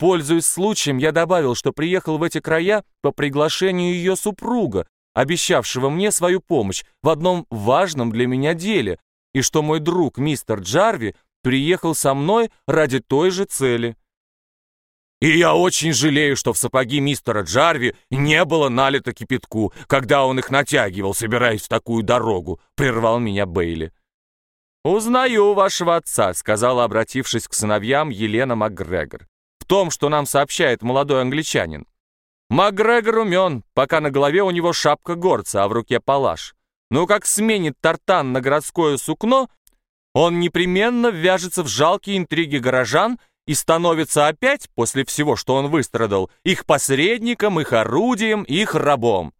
Пользуясь случаем, я добавил, что приехал в эти края по приглашению ее супруга, обещавшего мне свою помощь в одном важном для меня деле, и что мой друг мистер Джарви приехал со мной ради той же цели. И я очень жалею, что в сапоги мистера Джарви не было налито кипятку, когда он их натягивал, собираясь в такую дорогу, прервал меня Бейли. «Узнаю вашего отца», — сказала, обратившись к сыновьям Елена МакГрегор том, что нам сообщает молодой англичанин. Макгрегор умен, пока на голове у него шапка горца, а в руке палаш. Но как сменит тартан на городское сукно, он непременно вяжется в жалкие интриги горожан и становится опять, после всего, что он выстрадал, их посредником, их орудием, их рабом.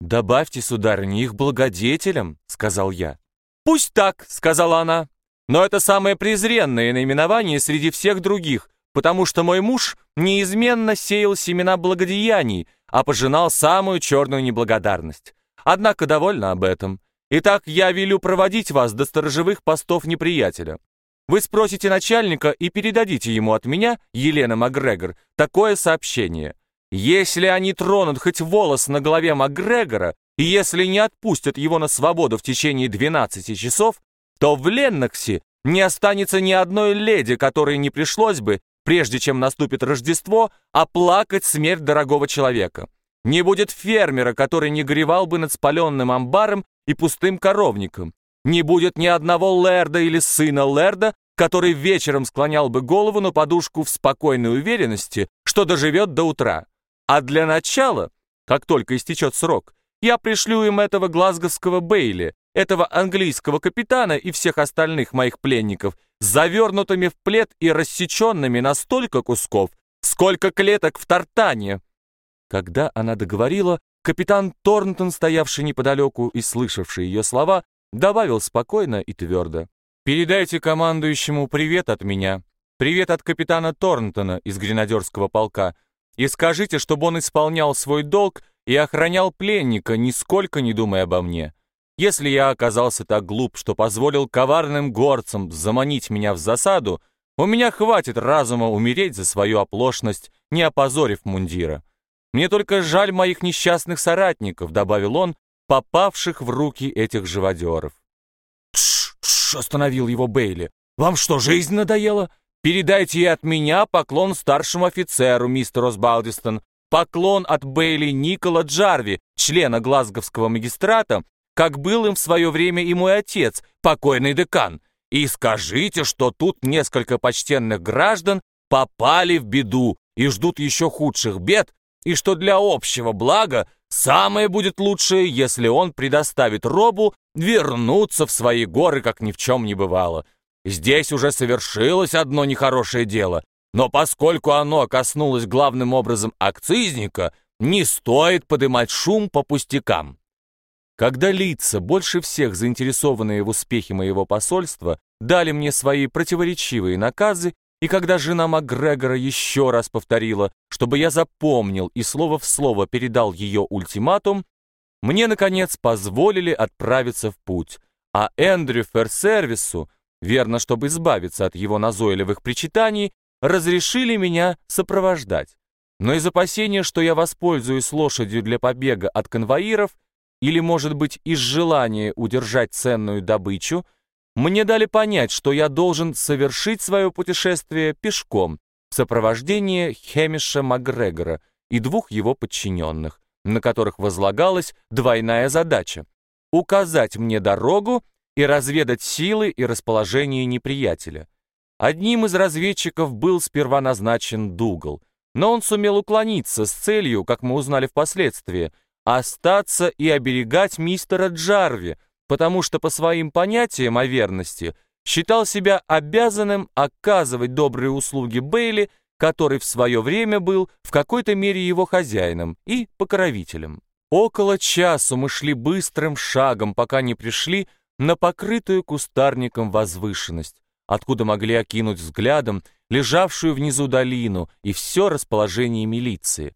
«Добавьте, сударыня, их благодетелем», — сказал я. «Пусть так», — сказала она, — «но это самое презренное наименование среди всех других, потому что мой муж неизменно сеял семена благодеяний, а пожинал самую черную неблагодарность. Однако довольно об этом. Итак, я велю проводить вас до сторожевых постов неприятеля. Вы спросите начальника и передадите ему от меня, Елена Макгрегор, такое сообщение. Если они тронут хоть волос на голове Макгрегора, и если не отпустят его на свободу в течение 12 часов, то в Ленноксе не останется ни одной леди, которой не пришлось бы прежде чем наступит Рождество, оплакать смерть дорогого человека. Не будет фермера, который не горевал бы над спаленным амбаром и пустым коровником. Не будет ни одного лерда или сына лерда, который вечером склонял бы голову на подушку в спокойной уверенности, что доживет до утра. А для начала, как только истечет срок, я пришлю им этого глазговского Бейли, этого английского капитана и всех остальных моих пленников, завернутыми в плед и рассеченными на столько кусков, сколько клеток в тартане. Когда она договорила, капитан Торнтон, стоявший неподалеку и слышавший ее слова, добавил спокойно и твердо. «Передайте командующему привет от меня, привет от капитана Торнтона из гренадерского полка, и скажите, чтобы он исполнял свой долг и охранял пленника, нисколько не думая обо мне. Если я оказался так глуп, что позволил коварным горцам заманить меня в засаду, у меня хватит разума умереть за свою оплошность, не опозорив мундира. Мне только жаль моих несчастных соратников, добавил он, попавших в руки этих живодеров. «Тш, тш!» — остановил его Бейли. «Вам что, жизнь надоела? Передайте и от меня поклон старшему офицеру, мистер Осбалдистон, поклон от Бейли Никола Джарви, члена Глазговского магистрата, как был им в свое время и мой отец, покойный декан. И скажите, что тут несколько почтенных граждан попали в беду и ждут еще худших бед, и что для общего блага самое будет лучшее, если он предоставит Робу вернуться в свои горы, как ни в чем не бывало. Здесь уже совершилось одно нехорошее дело, но поскольку оно коснулось главным образом акцизника, не стоит поднимать шум по пустякам. Когда лица, больше всех заинтересованные в успехе моего посольства, дали мне свои противоречивые наказы, и когда жена Макгрегора еще раз повторила, чтобы я запомнил и слово в слово передал ее ультиматум, мне, наконец, позволили отправиться в путь, а Эндрю Ферсервису, верно, чтобы избавиться от его назойливых причитаний, разрешили меня сопровождать. Но из опасения, что я воспользуюсь лошадью для побега от конвоиров, или, может быть, из желания удержать ценную добычу, мне дали понять, что я должен совершить свое путешествие пешком в сопровождении Хемиша Макгрегора и двух его подчиненных, на которых возлагалась двойная задача — указать мне дорогу и разведать силы и расположение неприятеля. Одним из разведчиков был сперва назначен Дугал, но он сумел уклониться с целью, как мы узнали впоследствии, остаться и оберегать мистера Джарви, потому что по своим понятиям о верности считал себя обязанным оказывать добрые услуги Бейли, который в свое время был в какой-то мере его хозяином и покровителем. Около часу мы шли быстрым шагом, пока не пришли на покрытую кустарником возвышенность, откуда могли окинуть взглядом лежавшую внизу долину и все расположение милиции.